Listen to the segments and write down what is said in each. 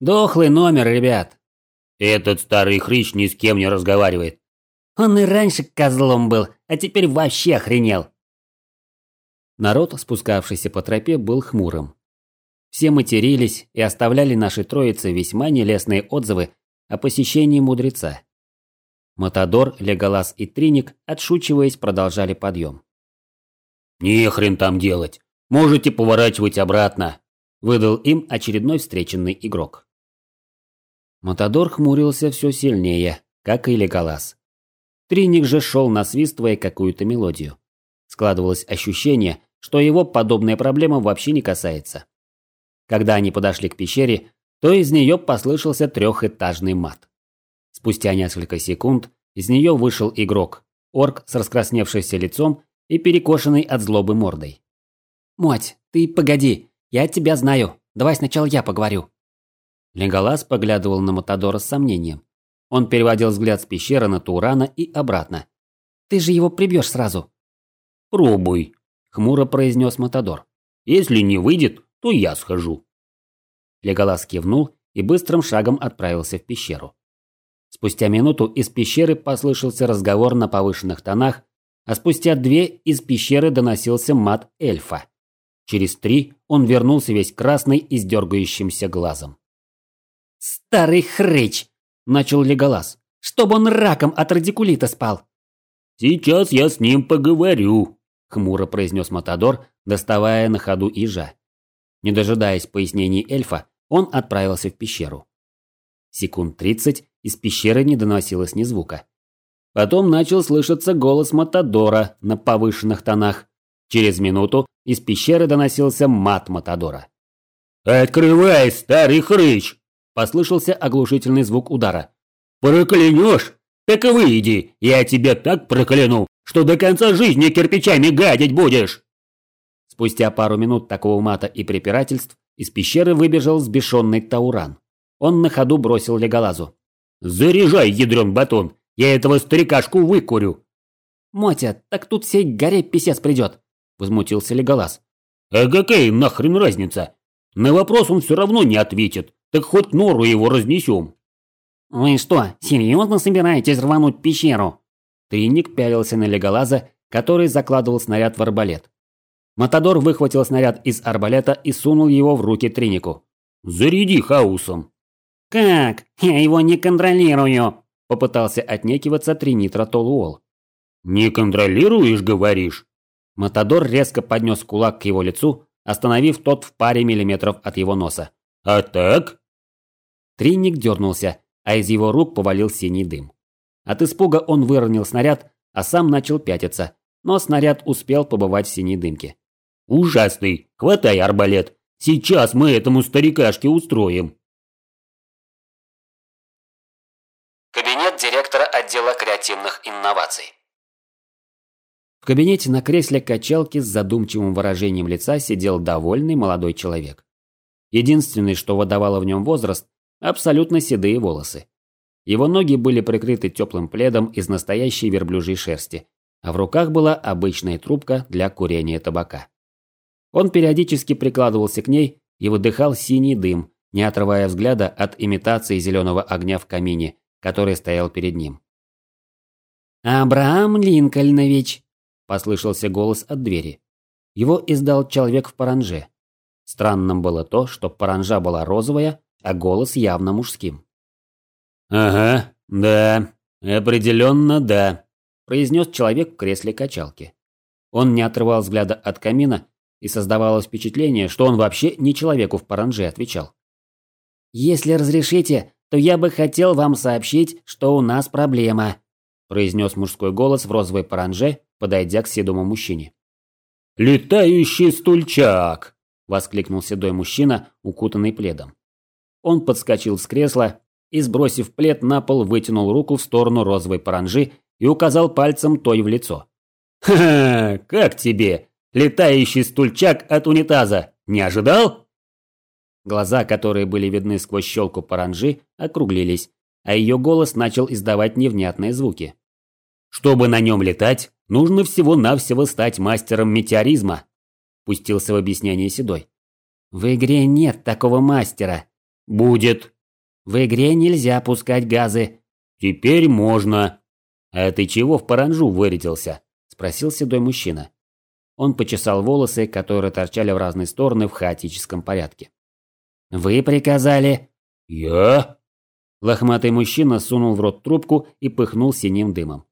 Дохлый номер, ребят. Этот старый хрыч ни с кем не разговаривает. Он и раньше козлом был, а теперь вообще охренел. Народ, спускавшийся по тропе, был хмурым. Все матерились и оставляли нашей троице весьма нелестные отзывы о посещении мудреца. Матадор, Леголас и Триник, отшучиваясь, продолжали подъем. «Не хрен там делать. Можете поворачивать обратно», – выдал им очередной встреченный игрок. Матадор хмурился все сильнее, как и Леголас. Триник же шел насвистывая какую-то мелодию. Складывалось ощущение, что его подобная проблема вообще не касается. Когда они подошли к пещере, то из нее послышался трехэтажный мат. Спустя несколько секунд из нее вышел игрок, орк с раскрасневшимся лицом и перекошенной от злобы мордой. «Моть, ты погоди, я тебя знаю, давай сначала я поговорю». Леголас поглядывал на Матадора с сомнением. Он переводил взгляд с пещеры на Турана и обратно. «Ты же его прибьешь сразу». «Пробуй», – хмуро произнес Матадор. «Если не выйдет, то я схожу». Леголас кивнул и быстрым шагом отправился в пещеру. Спустя минуту из пещеры послышался разговор на повышенных тонах, а спустя две из пещеры доносился мат эльфа. Через три он вернулся весь красный и с дергающимся глазом. «Старый хрыч!» – начал Леголас. «Чтобы он раком от радикулита спал!» «Сейчас я с ним поговорю», – хмуро произнес Матадор, доставая на ходу ежа. Не дожидаясь пояснений эльфа, он отправился в пещеру. Секунд тридцать из пещеры не доносилось ни звука. Потом начал слышаться голос Матадора на повышенных тонах. Через минуту из пещеры доносился мат Матадора. «Открывай, старый хрыч!» Послышался оглушительный звук удара. «Проклянешь? Так выйди, я тебя так прокляну, что до конца жизни кирпичами гадить будешь!» Спустя пару минут такого мата и препирательств из пещеры выбежал сбешенный Тауран. Он на ходу бросил Леголазу. Заряжай, ядрен батон, я этого старикашку выкурю. Мотя, так тут всей горе писец придет, возмутился Леголас. А какая нахрен разница? На вопрос он все равно не ответит, так хоть нору его разнесем. Вы что, серьезно собираетесь рвануть пещеру? Тринник пялился на Леголаза, который закладывал снаряд в арбалет. Матадор выхватил снаряд из арбалета и сунул его в руки Тринику. «Заряди хаосом!» «Как? Я его не контролирую!» – попытался отнекиваться Тринитро Толуол. «Не контролируешь, говоришь?» Матадор резко поднес кулак к его лицу, остановив тот в паре миллиметров от его носа. «А так?» Тринник дернулся, а из его рук повалил синий дым. От испуга он выронил снаряд, а сам начал пятиться, но снаряд успел побывать в синей дымке. «Ужасный! Хватай арбалет! Сейчас мы этому старикашке устроим!» директора отдела креативных инноваций. В кабинете на кресле качалки с задумчивым выражением лица сидел довольный молодой человек. Единственное, что выдавало в нем возраст – абсолютно седые волосы. Его ноги были прикрыты теплым пледом из настоящей верблюжьей шерсти, а в руках была обычная трубка для курения табака. Он периодически прикладывался к ней и выдыхал синий дым, не отрывая взгляда от имитации зеленого огня в камине, который стоял перед ним. «Абрахам Линкольнович!» – послышался голос от двери. Его издал человек в паранже. Странным было то, что паранжа была розовая, а голос явно мужским. «Ага, да, определенно да», – произнес человек в кресле качалки. Он не отрывал взгляда от камина, и создавалось впечатление, что он вообще не человеку в паранже отвечал. «Если разрешите, то я бы хотел вам сообщить, что у нас проблема», произнес мужской голос в розовой паранже, подойдя к седому мужчине. «Летающий стульчак!» – воскликнул седой мужчина, укутанный пледом. Он подскочил с кресла и, сбросив плед на пол, вытянул руку в сторону розовой паранжи и указал пальцем той в лицо. «Ха-ха! Как тебе? Летающий стульчак от унитаза! Не ожидал?» Глаза, которые были видны сквозь щелку паранжи, округлились, а ее голос начал издавать невнятные звуки. «Чтобы на нем летать, нужно всего-навсего стать мастером метеоризма», пустился в объяснение Седой. «В игре нет такого мастера», Будет. В игре нельзя пускать газы. Теперь можно. А ты чего в паранжу вырядился? Спросил седой мужчина. Он почесал волосы, которые торчали в разные стороны в хаотическом порядке. «Вы приказали?» «Я?» Лохматый мужчина сунул в рот трубку и пыхнул синим дымом.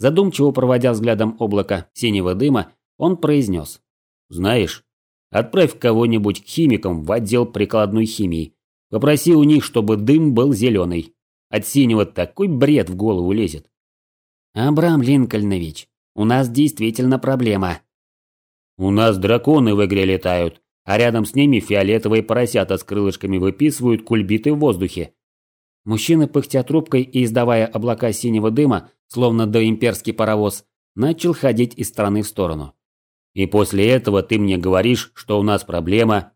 Задумчиво проводя взглядом облако синего дыма, он произнес. «Знаешь, отправь кого-нибудь к химикам в отдел прикладной химии. Попроси у них, чтобы дым был зеленый. От синего такой бред в голову лезет». «Абрам Линкольнович, у нас действительно проблема». «У нас драконы в игре летают, а рядом с ними фиолетовые поросята с крылышками выписывают кульбиты в воздухе. Мужчина, пыхтя трубкой и издавая облака синего дыма, словно доимперский паровоз, начал ходить из стороны в сторону. «И после этого ты мне говоришь, что у нас проблема.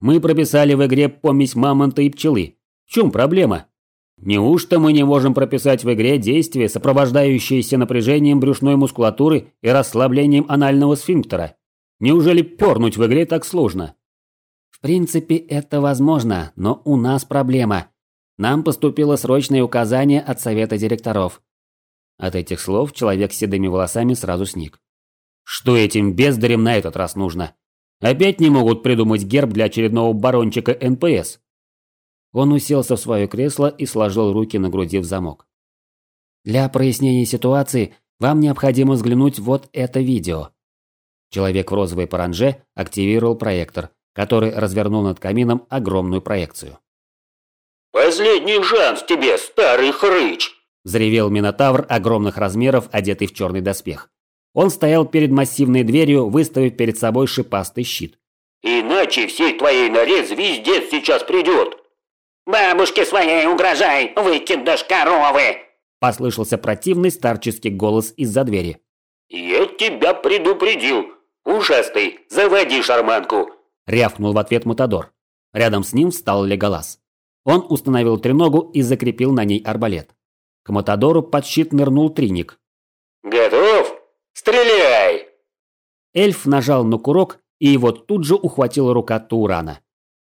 Мы прописали в игре помесь мамонта и пчелы. В чем проблема? Неужто мы не можем прописать в игре действия, сопровождающиеся напряжением брюшной мускулатуры и расслаблением анального сфинктера? Неужели пернуть в игре так сложно?» «В принципе, это возможно, но у нас проблема», нам поступило срочное указание от совета директоров. От этих слов человек с седыми волосами сразу сник. Что этим бездарям на этот раз нужно? Опять не могут придумать герб для очередного барончика НПС. Он уселся в свое кресло и сложил руки на груди в замок. Для прояснения ситуации вам необходимо взглянуть вот это видео. Человек в розовой паранже активировал проектор, который развернул над камином огромную проекцию. «Последний шанс тебе, старый хрыч!» – взревел Минотавр огромных размеров, одетый в черный доспех. Он стоял перед массивной дверью, выставив перед собой шипастый щит. «Иначе всей твоей норе звездец сейчас придет!» «Бабушке своей угрожай, выкидыш коровы!» – послышался противный старческий голос из-за двери. «Я тебя предупредил! Ушастый, заводи шарманку!» – рявкнул в ответ Матадор. Рядом с ним встал Леголас. Он установил треногу и закрепил на ней арбалет. К Матадору под щит нырнул Триник. «Готов? Стреляй!» Эльф нажал на курок, и его тут же ухватила рука Турана.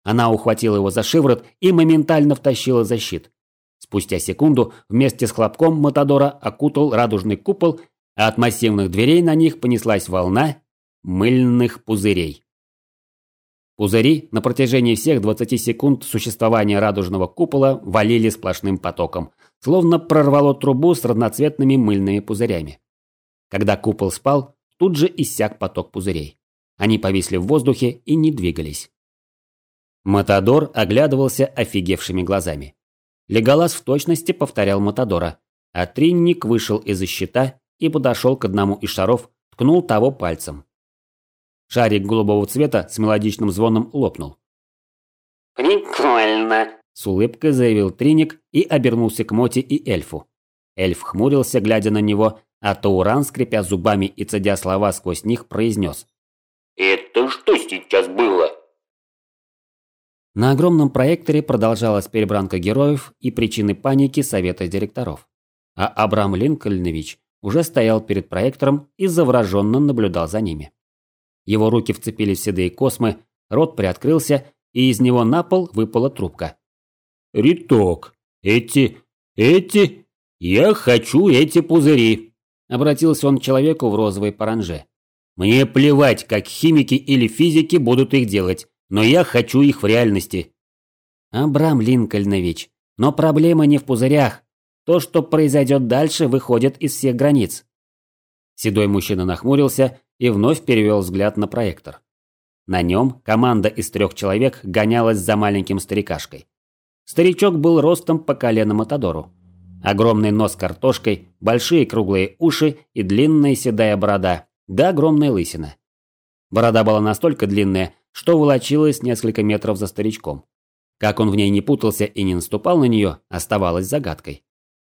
Она ухватила его за шиворот и моментально втащила за щит. Спустя секунду вместе с хлопком Матадора окутал радужный купол, а от массивных дверей на них понеслась волна мыльных пузырей. Пузыри на протяжении всех 20 секунд существования радужного купола валили сплошным потоком, словно прорвало трубу с разноцветными мыльными пузырями. Когда купол спал, тут же иссяк поток пузырей. Они повисли в воздухе и не двигались. Матадор оглядывался офигевшими глазами. Леголас в точности повторял Матадора, а Тринник вышел из-за щита и подошел к одному из шаров, ткнул того пальцем. Шарик голубого цвета с мелодичным звоном лопнул. «Прикольно», – с улыбкой заявил Триник и обернулся к Моти и эльфу. Эльф хмурился, глядя на него, а Тауран, скрипя зубами и цедя слова сквозь них, произнес. «Это что сейчас было?» На огромном проекторе продолжалась перебранка героев и причины паники совета директоров. А Абрам Линкольнович уже стоял перед проектором и завороженно наблюдал за ними. Его руки вцепились в седые космы, рот приоткрылся, и из него на пол выпала трубка. «Риток, эти... эти... Я хочу эти пузыри!» Обратился он к человеку в розовой паранже. «Мне плевать, как химики или физики будут их делать, но я хочу их в реальности». «Абрам Линкольнович, но проблема не в пузырях. То, что произойдет дальше, выходит из всех границ». Седой мужчина нахмурился и вновь перевел взгляд на проектор. На нем команда из трех человек гонялась за маленьким старикашкой. Старичок был ростом по колено Матадору. Огромный нос картошкой, большие круглые уши и длинная седая борода, да огромная лысина. Борода была настолько длинная, что волочилась несколько метров за старичком. Как он в ней не путался и не наступал на нее, оставалось загадкой.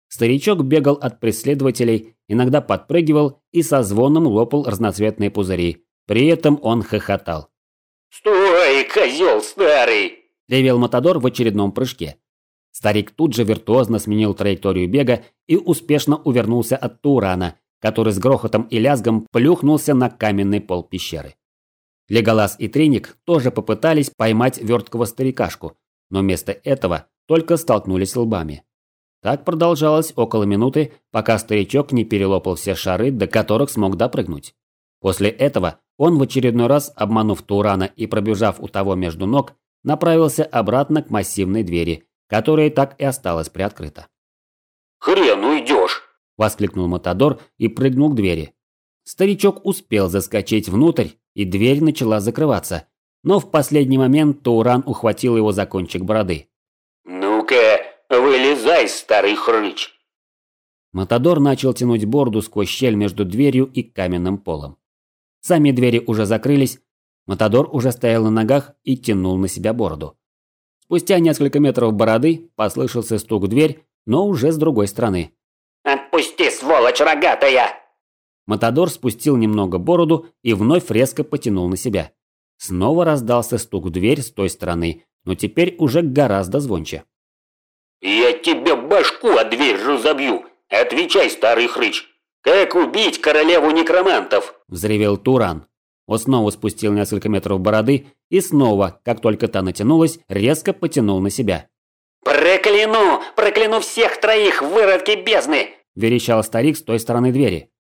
Старичок бегал от преследователей, иногда подпрыгивал и со звоном лопал разноцветные пузыри. При этом он хохотал. «Стой, козел старый!» – ревел Матадор в очередном прыжке. Старик тут же виртуозно сменил траекторию бега и успешно увернулся от Турана, который с грохотом и лязгом плюхнулся на каменный пол пещеры. Леголас и Триник тоже попытались поймать верткого старикашку, но вместо этого только столкнулись лбами. Так продолжалось около минуты, пока старичок не перелопал все шары, до которых смог допрыгнуть. После этого он в очередной раз, обманув Турана и пробежав у того между ног, направился обратно к массивной двери, которая так и осталась приоткрыта. «Хрен уйдешь!» – воскликнул Матадор и прыгнул к двери. Старичок успел заскочить внутрь, и дверь начала закрываться, но в последний момент Туран ухватил его за кончик бороды. «Ну-ка, вылезай, старый хрыч!» Матадор начал тянуть бороду сквозь щель между дверью и каменным полом. Сами двери уже закрылись, Матадор уже стоял на ногах и тянул на себя бороду. Спустя несколько метров бороды послышался стук в дверь, но уже с другой стороны. «Отпусти, сволочь рогатая!» Матадор спустил немного бороду и вновь резко потянул на себя. Снова раздался стук в дверь с той стороны, но теперь уже гораздо звонче. «Я тебе башку о дверь разобью! Отвечай, старый хрыч! Как убить королеву некромантов?» – взревел Туран. Он снова спустил несколько метров бороды и снова, как только та натянулась, резко потянул на себя. «Прокляну! Прокляну всех троих, выродки бездны!» – верещал старик с той стороны двери.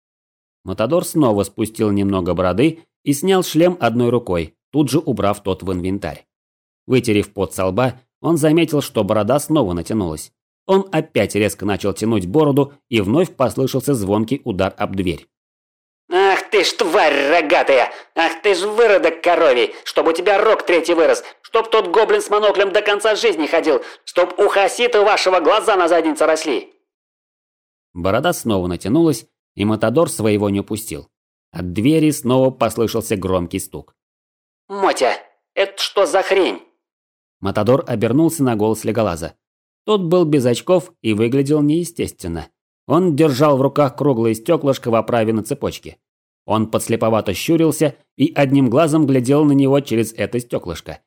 Матадор снова спустил немного бороды и снял шлем одной рукой, тут же убрав тот в инвентарь. Вытерев пот со лба, он заметил, что борода снова натянулась. Он опять резко начал тянуть бороду, и вновь послышался звонкий удар об дверь. «Ах ты ж тварь рогатая! Ах ты ж выродок коровий! Чтоб у тебя рог третий вырос! Чтоб тот гоблин с моноклем до конца жизни ходил! Чтоб у хасита вашего глаза на заднице росли!» Борода снова натянулась, и Матадор своего не упустил. От двери снова послышался громкий стук. «Мотя, это что за хрень?» Матадор обернулся на голос Леголаза. Тот был без очков и выглядел неестественно. Он держал в руках круглое стеклышко в оправе на цепочке. Он подслеповато щурился и одним глазом глядел на него через это стеклышко.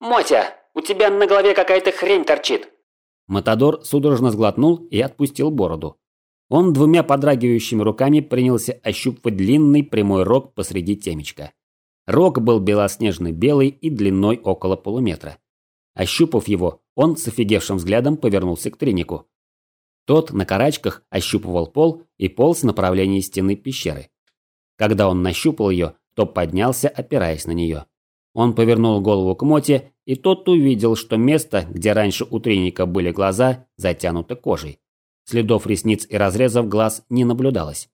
«Мотя, у тебя на голове какая-то хрень торчит!» Матадор судорожно сглотнул и отпустил бороду. Он двумя подрагивающими руками принялся ощупывать длинный прямой рог посреди темечка. Рог был белоснежно-белый и длиной около полуметра. Ощупав его, он с офигевшим взглядом повернулся к Тринику. Тот на карачках ощупывал пол и полз в направлении стены пещеры. Когда он нащупал ее, то поднялся, опираясь на нее. Он повернул голову к Моте, и тот увидел, что место, где раньше у Триника были глаза, затянуто кожей. Следов ресниц и разрезов глаз не наблюдалось.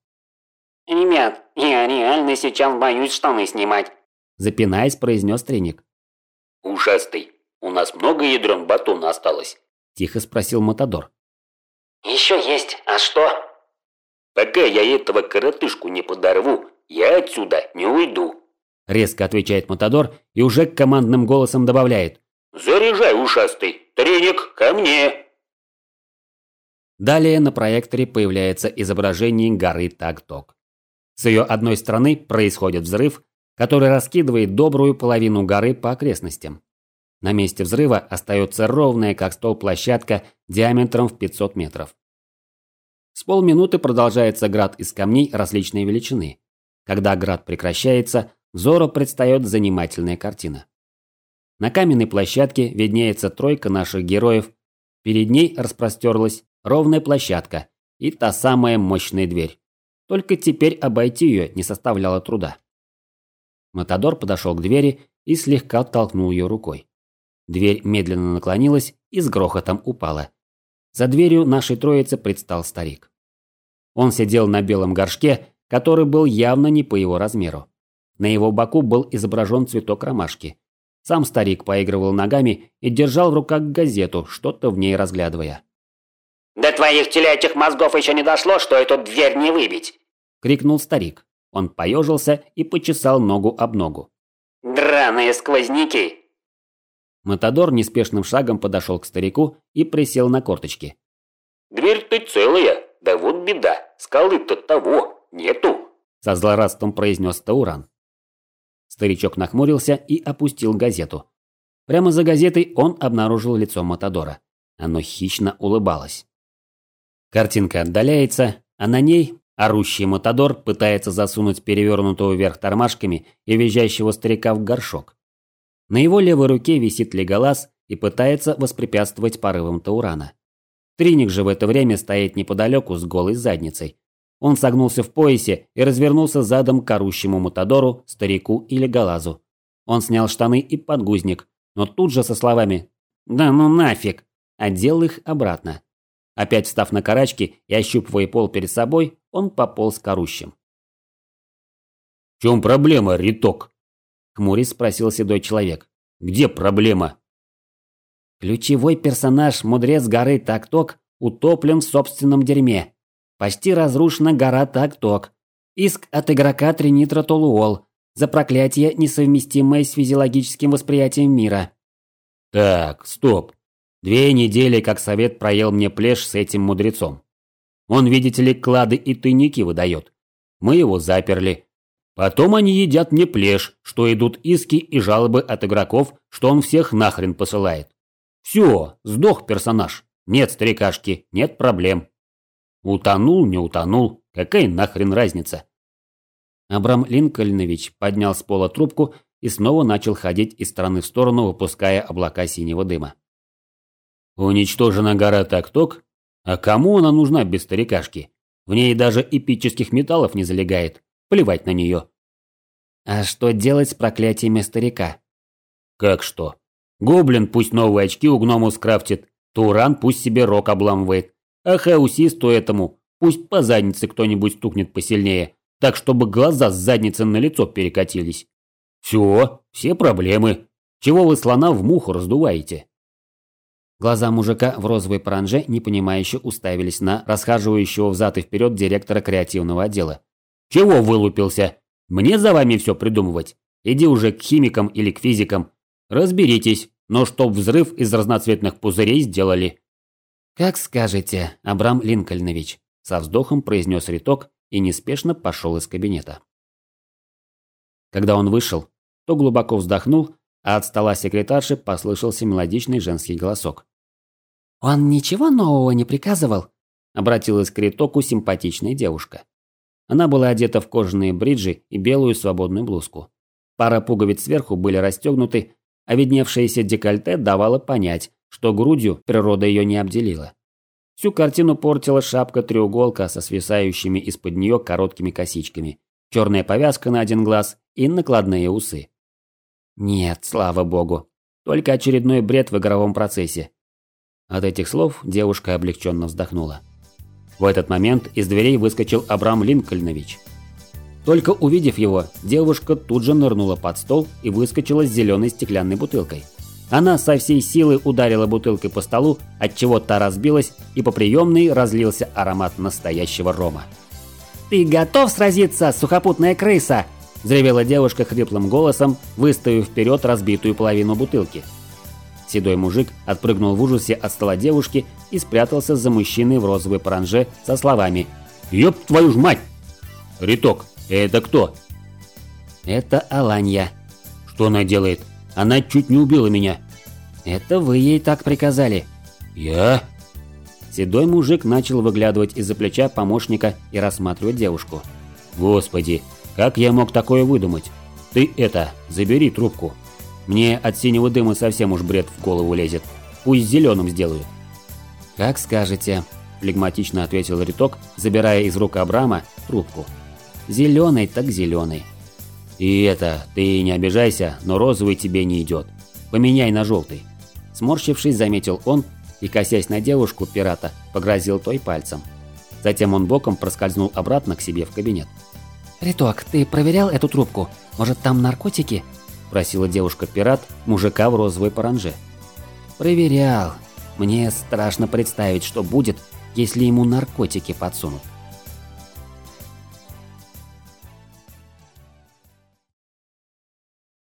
«Ребят, я реально сейчас боюсь штаны снимать», – запинаясь, произнес Триник. «Ушастый, у нас много ядрен батона осталось?» – тихо спросил Матадор. «Еще есть, а что?» «Пока я этого коротышку не подорву, я отсюда не уйду», – резко отвечает Матадор и уже командным голосом добавляет. «Заряжай, ушастый, треник, ко мне!» Далее на проекторе появляется изображение горы Такток. С ее одной стороны происходит взрыв, который раскидывает добрую половину горы по окрестностям. На месте взрыва остается ровная, как стол, площадка диаметром в 500 метров. С полминуты продолжается град из камней различной величины. Когда град прекращается, взору предстает занимательная картина. На каменной площадке виднеется тройка наших героев. Перед ней распростерлась ровная площадка и та самая мощная дверь. Только теперь обойти ее не составляло труда. Матадор подошел к двери и слегка толкнул ее рукой. Дверь медленно наклонилась и с грохотом упала. За дверью нашей троицы предстал старик. Он сидел на белом горшке, который был явно не по его размеру. На его боку был изображен цветок ромашки. Сам старик поигрывал ногами и держал в руках газету, что-то в ней разглядывая. «До твоих телячьих мозгов еще не дошло, что эту дверь не выбить!» – крикнул старик. Он поежился и почесал ногу об ногу. «Драные сквозняки!» Матадор неспешным шагом подошел к старику и присел на корточки. «Дверь-то целая, да вот беда, скалы-то того нету!» Со злорадством произнес Тауран. Старичок нахмурился и опустил газету. Прямо за газетой он обнаружил лицо Матадора. Оно хищно улыбалось. Картинка отдаляется, а на ней орущий Матадор пытается засунуть перевернутого вверх тормашками и визжащего старика в горшок. На его левой руке висит Леголас и пытается воспрепятствовать порывам Таурана. Триник же в это время стоит неподалеку с голой задницей. Он согнулся в поясе и развернулся задом к орущему Матадору, старику или Галазу. Он снял штаны и подгузник, но тут же со словами «Да ну нафиг!» одел их обратно. Опять встав на карачки и ощупывая пол перед собой, он пополз к орущим. «В чем проблема, Риток?» – хмурясь спросил седой человек. «Где проблема?» Ключевой персонаж, мудрец горы Такток, утоплен в собственном дерьме. Почти разрушена гора Такток. Иск от игрока Тринитро Толуол за проклятие, несовместимое с физиологическим восприятием мира. Так, стоп. Две недели как совет проел мне плешь с этим мудрецом. Он, видите ли, клады и тайники выдает. Мы его заперли. Потом они едят мне плешь, что идут иски и жалобы от игроков, что он всех нахрен посылает. Все, сдох персонаж. Нет старикашки, нет проблем. Утонул, не утонул, какая нахрен разница? Абрам Линкольнович поднял с пола трубку и снова начал ходить из стороны в сторону, выпуская облака синего дыма. Уничтожена гора Такток? А кому она нужна без старикашки? В ней даже эпических металлов не залегает. Плевать на нее. А что делать с проклятиями старика? Как что? Гоблин пусть новые очки у гному скрафтит, Туран пусть себе рог обламывает, а хаусисту этому пусть по заднице кто-нибудь стукнет посильнее, так чтобы глаза с задницы на лицо перекатились. Все, все проблемы. Чего вы слона в муху раздуваете? Глаза мужика в розовой паранже непонимающе уставились на расхаживающего взад и вперед директора креативного отдела. «Чего вылупился? Мне за вами все придумывать? Иди уже к химикам или к физикам. Разберитесь, но чтоб взрыв из разноцветных пузырей сделали. Как скажете, Абрам Линкольнович, со вздохом произнес риток и неспешно пошел из кабинета. Когда он вышел, то глубоко вздохнул, а от стола секретарши послышался мелодичный женский голосок. «Он ничего нового не приказывал?» – обратилась к ритоку симпатичная девушка. Она была одета в кожаные бриджи и белую свободную блузку. Пара пуговиц сверху были расстегнуты, а видневшееся декольте давало понять, что грудью природа ее не обделила. Всю картину портила шапка-треуголка со свисающими из-под нее короткими косичками, черная повязка на один глаз и накладные усы. Нет, слава богу, только очередной бред в игровом процессе. От этих слов девушка облегченно вздохнула. В этот момент из дверей выскочил Абрам Линкольнович – только увидев его, девушка тут же нырнула под стол и выскочила с зеленой стеклянной бутылкой. Она со всей силы ударила бутылкой по столу, отчего та разбилась, и по приемной разлился аромат настоящего рома. «Ты готов сразиться, сухопутная крыса?» – взревела девушка хриплым голосом, выставив вперед разбитую половину бутылки. Седой мужик отпрыгнул в ужасе от стола девушки и спрятался за мужчиной в розовой паранже со словами «Ёб твою ж мать!» «Риток, «Это кто?» «Это Аланья». «Что она делает? Она чуть не убила меня». «Это вы ей так приказали». «Я?» Седой мужик начал выглядывать из-за плеча помощника и рассматривать девушку. «Господи, как я мог такое выдумать? Ты это, забери трубку. Мне от синего дыма совсем уж бред в голову лезет. Пусть зеленым сделают». «Как скажете», – флегматично ответил Риток, забирая из рук Абрама трубку. Зеленый так зеленый. И это, ты не обижайся, но розовый тебе не идет. Поменяй на желтый. Сморщившись, заметил он и, косясь на девушку пирата, погрозил той пальцем. Затем он боком проскользнул обратно к себе в кабинет. «Риток, ты проверял эту трубку? Может, там наркотики?» – просила девушка-пират мужика в розовой паранже. «Проверял. Мне страшно представить, что будет, если ему наркотики подсунут».